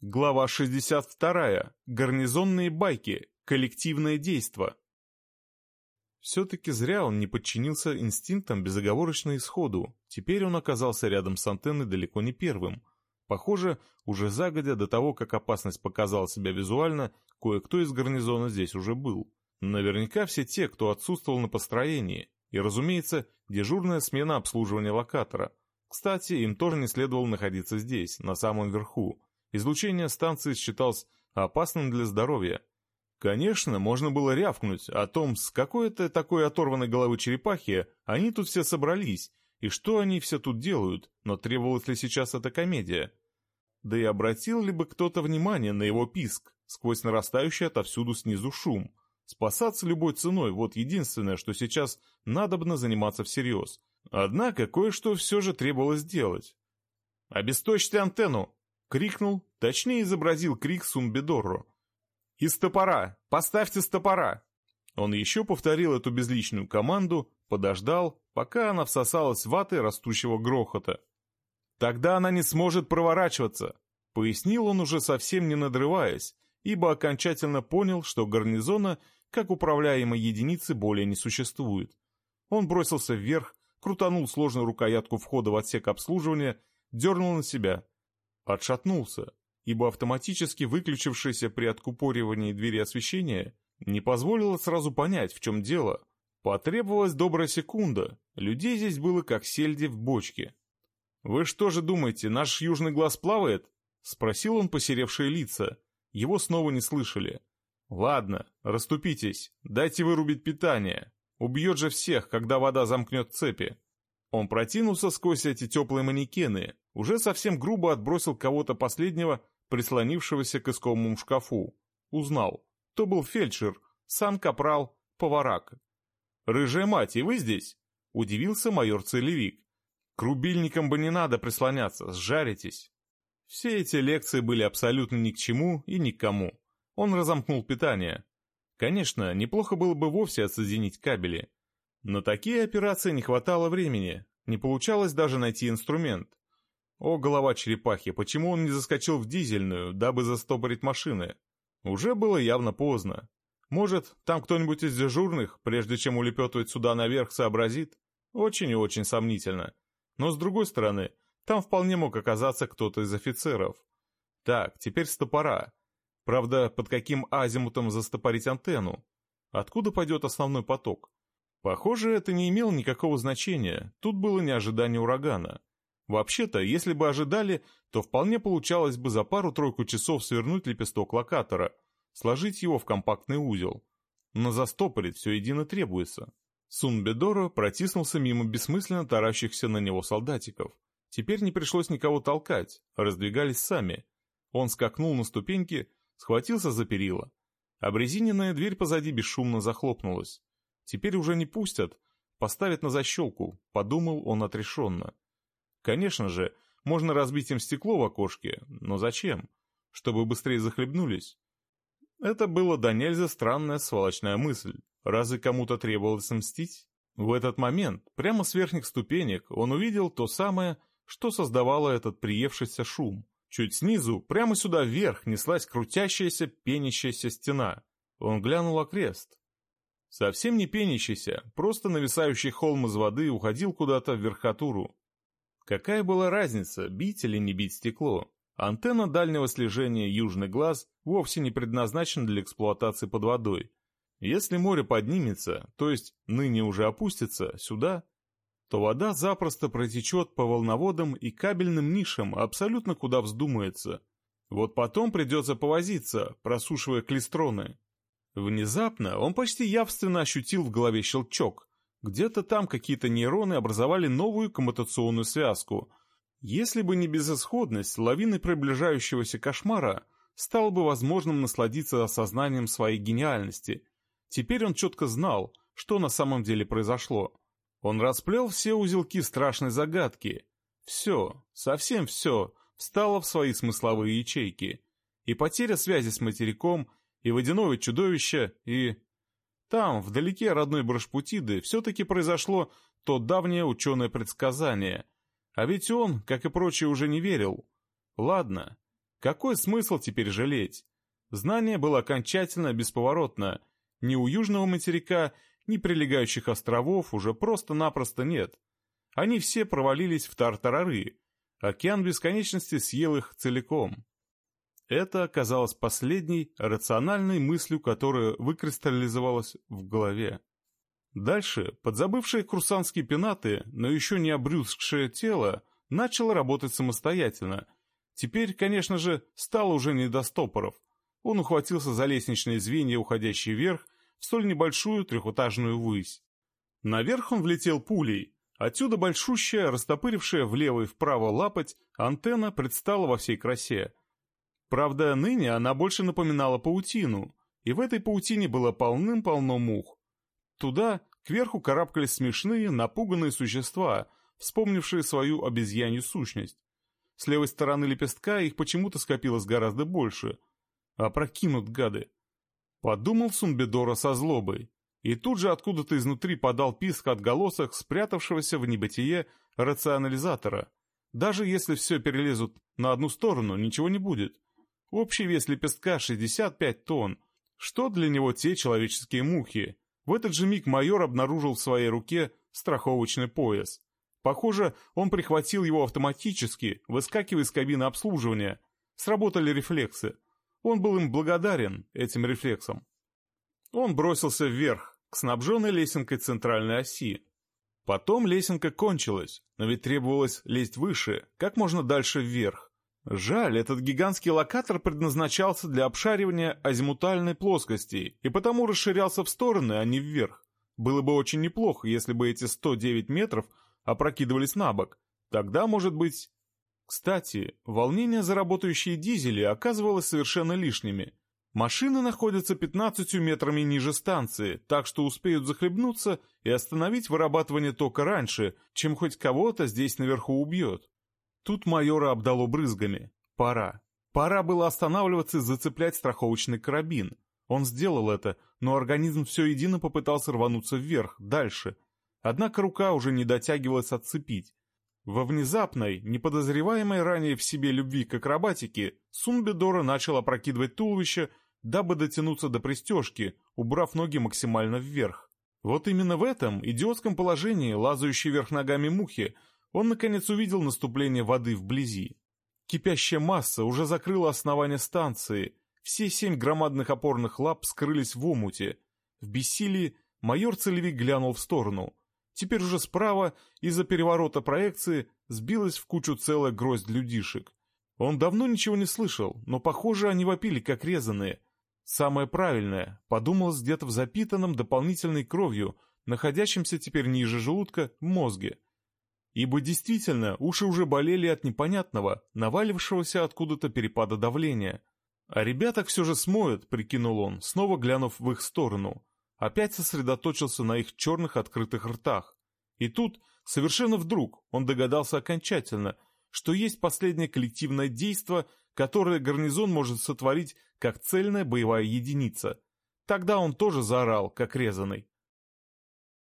Глава 62. Гарнизонные байки. Коллективное действо. Все-таки зря он не подчинился инстинктам безоговорочно исходу. Теперь он оказался рядом с антенной далеко не первым. Похоже, уже загодя до того, как опасность показала себя визуально, кое-кто из гарнизона здесь уже был. Наверняка все те, кто отсутствовал на построении. И, разумеется, дежурная смена обслуживания локатора. Кстати, им тоже не следовало находиться здесь, на самом верху. Излучение станции считалось опасным для здоровья. Конечно, можно было рявкнуть о том, с какой-то такой оторванной головы черепахи они тут все собрались, и что они все тут делают, но требовалась ли сейчас эта комедия? Да и обратил ли бы кто-то внимание на его писк, сквозь нарастающий отовсюду снизу шум? Спасаться любой ценой – вот единственное, что сейчас надобно заниматься всерьез. Однако кое-что все же требовалось сделать. «Обесточьте антенну!» Крикнул, точнее изобразил крик Сумбедорро. «Из топора! Поставьте стопора!» Он еще повторил эту безличную команду, подождал, пока она всосалась ваты растущего грохота. «Тогда она не сможет проворачиваться», — пояснил он уже совсем не надрываясь, ибо окончательно понял, что гарнизона как управляемой единицы более не существует. Он бросился вверх, крутанул сложную рукоятку входа в отсек обслуживания, дернул на себя — Отшатнулся, ибо автоматически выключившееся при откупоривании двери освещения не позволило сразу понять, в чем дело. Потребовалась добрая секунда, людей здесь было как сельди в бочке. «Вы что же думаете, наш южный глаз плавает?» — спросил он посеревшие лица. Его снова не слышали. «Ладно, расступитесь, дайте вырубить питание. Убьет же всех, когда вода замкнет цепи». Он протянулся сквозь эти теплые манекены, уже совсем грубо отбросил кого-то последнего, прислонившегося к искомому шкафу. Узнал. То был фельдшер, сан капрал, поварак. «Рыжая мать, и вы здесь?» — удивился майор Целевик. «К рубильникам бы не надо прислоняться, сжаритесь». Все эти лекции были абсолютно ни к чему и ни к кому. Он разомкнул питание. Конечно, неплохо было бы вовсе отсоединить кабели. На такие операции не хватало времени, не получалось даже найти инструмент. О, голова черепахи, почему он не заскочил в дизельную, дабы застопорить машины? Уже было явно поздно. Может, там кто-нибудь из дежурных, прежде чем улепетывать сюда наверх, сообразит? Очень и очень сомнительно. Но с другой стороны, там вполне мог оказаться кто-то из офицеров. Так, теперь стопора. Правда, под каким азимутом застопорить антенну? Откуда пойдет основной поток? Похоже, это не имело никакого значения, тут было не ожидание урагана. Вообще-то, если бы ожидали, то вполне получалось бы за пару-тройку часов свернуть лепесток локатора, сложить его в компактный узел. Но застопорить все едино требуется. Сунбедоро протиснулся мимо бессмысленно таращихся на него солдатиков. Теперь не пришлось никого толкать, раздвигались сами. Он скакнул на ступеньки, схватился за перила. Обрезиненная дверь позади бесшумно захлопнулась. Теперь уже не пустят, поставят на защелку, подумал он отрешенно. Конечно же, можно разбить им стекло в окошке, но зачем? Чтобы быстрее захлебнулись? Это было до нельзя странная сволочная мысль. Разве кому-то требовалось мстить? В этот момент, прямо с верхних ступенек, он увидел то самое, что создавало этот приевшийся шум. Чуть снизу, прямо сюда вверх, неслась крутящаяся, пенящаяся стена. Он глянул окрест. Совсем не пенящийся, просто нависающий холм из воды уходил куда-то в верхотуру. Какая была разница, бить или не бить стекло? Антенна дальнего слежения «Южный глаз» вовсе не предназначена для эксплуатации под водой. Если море поднимется, то есть ныне уже опустится, сюда, то вода запросто протечет по волноводам и кабельным нишам абсолютно куда вздумается. Вот потом придется повозиться, просушивая клистроны. Внезапно он почти явственно ощутил в голове щелчок. Где-то там какие-то нейроны образовали новую коммутационную связку. Если бы не безысходность лавины приближающегося кошмара, стало бы возможным насладиться осознанием своей гениальности. Теперь он четко знал, что на самом деле произошло. Он расплел все узелки страшной загадки. Все, совсем все, встало в свои смысловые ячейки. И потеря связи с материком, и водяное чудовище, и... Там, вдалеке родной Брашпутиды, все-таки произошло то давнее ученое предсказание. А ведь он, как и прочие, уже не верил. Ладно, Какой смысл теперь жалеть? Знание было окончательно бесповоротно. Ни у южного материка, ни прилегающих островов уже просто-напросто нет. Они все провалились в тартарары. Океан бесконечности съел их целиком. Это оказалось последней рациональной мыслью, которая выкристаллизовалась в голове. Дальше подзабывшие курсантские пенаты, но еще не обрюзгшее тело, начало работать самостоятельно. Теперь, конечно же, стало уже не до стопоров. Он ухватился за лестничные звенья, уходящие вверх, в столь небольшую трехэтажную высь. Наверх он влетел пулей. Отсюда большущая, растопырившая влево и вправо лапоть, антенна предстала во всей красе. Правда, ныне она больше напоминала паутину, и в этой паутине было полным-полно мух. Туда, кверху карабкались смешные, напуганные существа, вспомнившие свою обезьянью сущность. С левой стороны лепестка их почему-то скопилось гораздо больше. А прокинут гады. Подумал Сумбедора со злобой. И тут же откуда-то изнутри подал писк отголосок спрятавшегося в небытие рационализатора. Даже если все перелезут на одну сторону, ничего не будет. Общий вес лепестка 65 тонн. Что для него те человеческие мухи? В этот же миг майор обнаружил в своей руке страховочный пояс. Похоже, он прихватил его автоматически, выскакивая из кабины обслуживания. Сработали рефлексы. Он был им благодарен, этим рефлексам. Он бросился вверх, к снабженной лесенкой центральной оси. Потом лесенка кончилась, но ведь требовалось лезть выше, как можно дальше вверх. Жаль, этот гигантский локатор предназначался для обшаривания азимутальной плоскости и потому расширялся в стороны, а не вверх. Было бы очень неплохо, если бы эти 109 метров опрокидывались на бок. Тогда, может быть, кстати, волнение за работающие дизели оказывалось совершенно лишними. Машины находятся 15 метрами ниже станции, так что успеют захлебнуться и остановить вырабатывание тока раньше, чем хоть кого-то здесь наверху убьет. Тут майора обдало брызгами. Пора. Пора было останавливаться и зацеплять страховочный карабин. Он сделал это, но организм все едино попытался рвануться вверх, дальше. Однако рука уже не дотягивалась отцепить. Во внезапной, неподозреваемой ранее в себе любви к акробатике, Сунбедора начал опрокидывать туловище, дабы дотянуться до пристежки, убрав ноги максимально вверх. Вот именно в этом идиотском положении, лазающей вверх ногами мухи, он наконец увидел наступление воды вблизи. Кипящая масса уже закрыла основание станции, все семь громадных опорных лап скрылись в омуте. В бессилии майор-целевик глянул в сторону. Теперь уже справа, из-за переворота проекции, сбилась в кучу целая гроздь людишек. Он давно ничего не слышал, но, похоже, они вопили, как резаные. Самое правильное, подумалось где-то в запитанном дополнительной кровью, находящемся теперь ниже желудка, мозге. Ибо действительно, уши уже болели от непонятного, навалившегося откуда-то перепада давления. А ребяток все же смоют, прикинул он, снова глянув в их сторону опять сосредоточился на их черных открытых ртах. И тут, совершенно вдруг, он догадался окончательно, что есть последнее коллективное действо, которое гарнизон может сотворить как цельная боевая единица. Тогда он тоже заорал, как резанный.